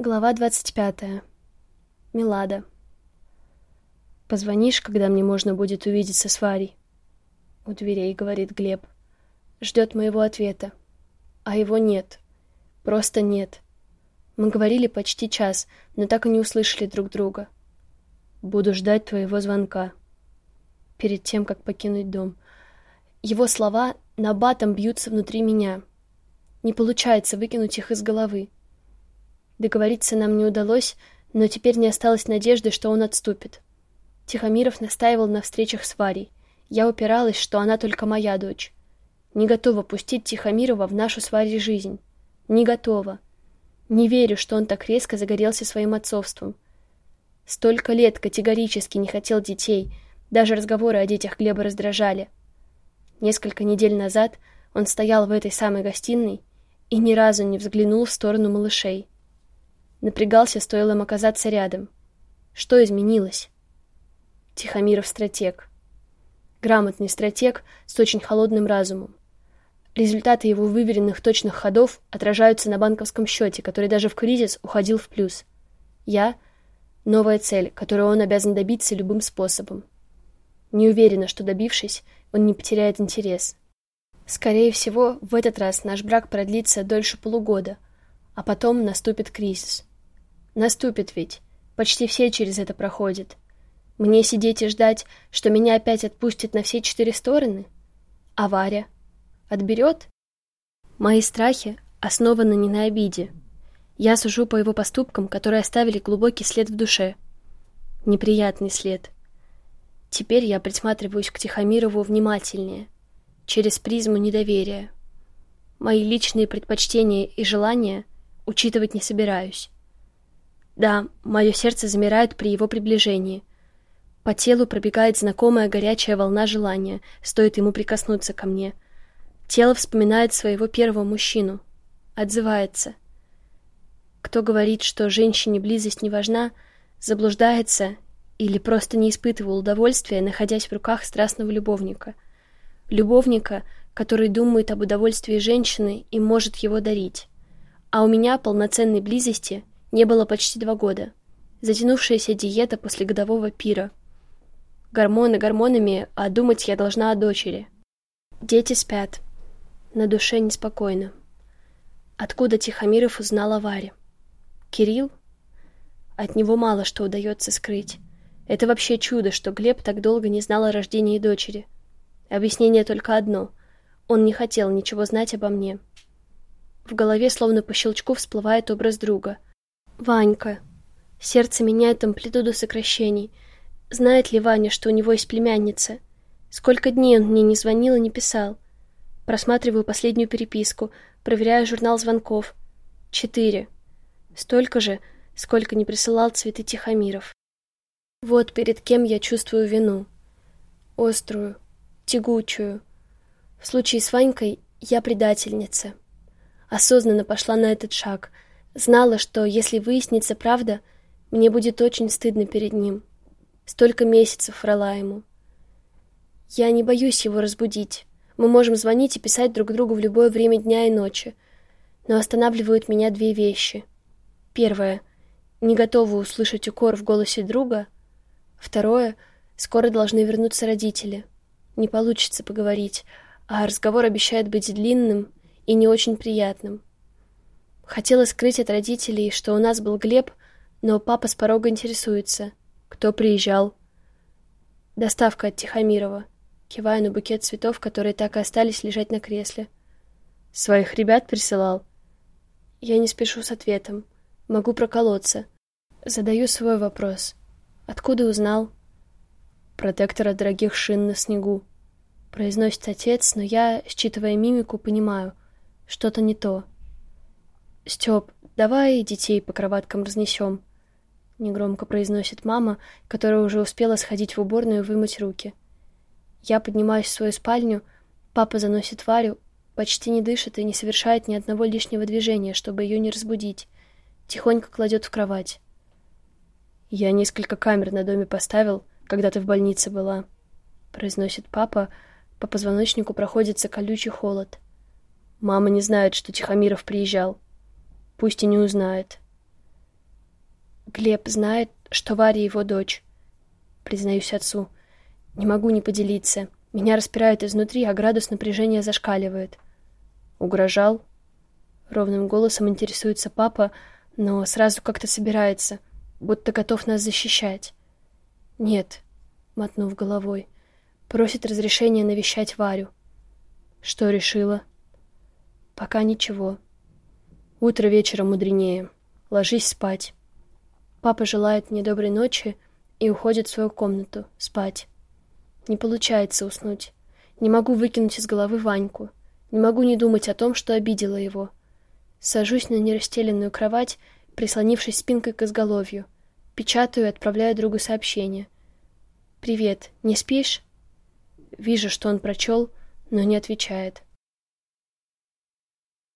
Глава двадцать пятая. Милада. «Позвонишь, когда мне можно будет увидеться с Варей?» У дверей говорит Глеб. Ждет моего ответа. А его нет. Просто нет. Мы говорили почти час, но так и не услышали друг друга. «Буду ждать твоего звонка». Перед тем, как покинуть дом. Его слова набатом бьются внутри меня. Не получается выкинуть их из головы. Договориться нам не удалось, но теперь не осталось надежды, что он отступит. Тихомиров настаивал на встречах с Варей. Я упиралась, что она только моя дочь. Не готова пустить Тихомирова в нашу с Варей жизнь. Не готова. Не верю, что он так резко загорелся своим отцовством. Столько лет категорически не хотел детей, даже разговоры о детях Глеба раздражали. Несколько недель назад он стоял в этой самой гостиной и ни разу не взглянул в сторону малышей. Напрягался, стоило им оказаться рядом. Что изменилось? Тихомиров стратег. Грамотный стратег с очень холодным разумом. Результаты его выверенных точных ходов отражаются на банковском счете, который даже в кризис уходил в плюс. Я — новая цель, которую он обязан добиться любым способом. Не уверена, что добившись, он не потеряет интерес. Скорее всего, в этот раз наш брак продлится дольше полугода, а потом наступит кризис. Наступит ведь. Почти все через это проходят. Мне сидеть и ждать, что меня опять отпустят на все четыре стороны? А Варя? Отберет? Мои страхи основаны не на обиде. Я сужу по его поступкам, которые оставили глубокий след в душе. Неприятный след. Теперь я присматриваюсь к Тихомирову внимательнее, через призму недоверия. Мои личные предпочтения и желания учитывать не собираюсь. Да, мое сердце замирает при его приближении. По телу пробегает знакомая горячая волна желания, стоит ему прикоснуться ко мне. Тело вспоминает своего первого мужчину. Отзывается. Кто говорит, что женщине близость не важна, заблуждается или просто не испытывал удовольствия, находясь в руках страстного любовника. Любовника, который думает об удовольствии женщины и может его дарить. А у меня полноценной близости не было почти два года. Затянувшаяся диета после годового пира. Гормоны гормонами, а думать я должна о дочери. Дети спят. На душе неспокойно. Откуда Тихомиров узнал о Варе? Кирилл? От него мало что удается скрыть. Это вообще чудо, что Глеб так долго не знал о рождении дочери. Объяснение только одно. Он не хотел ничего знать обо мне. В голове словно по щелчку всплывает образ друга — Ванька. Сердце меняет амплитуду сокращений. Знает ли Ваня, что у него есть племянница? Сколько дней он мне не звонил и не писал? Просматриваю последнюю переписку, проверяю журнал звонков. Четыре. Столько же, сколько не присылал цветы Тихомиров. Вот перед кем я чувствую вину. Острую, тягучую. В случае с Ванькой я предательница. Осознанно пошла на этот шаг — Знала, что если выяснится правда, мне будет очень стыдно перед ним. Столько месяцев врала ему. Я не боюсь его разбудить. Мы можем звонить и писать друг другу в любое время дня и ночи. Но останавливают меня две вещи. Первое — не готова услышать укор в голосе друга. Второе — скоро должны вернуться родители. Не получится поговорить, а разговор обещает быть длинным и не очень приятным. Хотела скрыть от родителей, что у нас был Глеб, но папа с порога интересуется. Кто приезжал? Доставка от Тихомирова. Киваю на букет цветов, которые так и остались лежать на кресле. Своих ребят присылал? Я не спешу с ответом. Могу проколоться. Задаю свой вопрос. Откуда узнал? Протектор от дорогих шин на снегу. Произносит отец, но я, считывая мимику, понимаю, что-то не то. «Степ, давай детей по кроваткам разнесем», — негромко произносит мама, которая уже успела сходить в уборную и вымыть руки. Я поднимаюсь в свою спальню, папа заносит Варю, почти не дышит и не совершает ни одного лишнего движения, чтобы ее не разбудить. Тихонько кладет в кровать. «Я несколько камер на доме поставил, когда ты в больнице была», — произносит папа. По позвоночнику проходится колючий холод. «Мама не знает, что Тихомиров приезжал». Пусть и не узнает. Глеб знает, что Варя его дочь. Признаюсь отцу. Не могу не поделиться. Меня распирает изнутри, а градус напряжения зашкаливает. Угрожал? Ровным голосом интересуется папа, но сразу как-то собирается, будто готов нас защищать. Нет, мотнув головой, просит разрешения навещать Варю. Что решила? Пока ничего. Утро вечера мудренее. Ложись спать. Папа желает мне доброй ночи и уходит в свою комнату спать. Не получается уснуть. Не могу выкинуть из головы Ваньку. Не могу не думать о том, что обидела его. Сажусь на нерастеленную кровать, прислонившись спинкой к изголовью. Печатаю и отправляю другу сообщение. «Привет, не спишь?» Вижу, что он прочел, но не отвечает.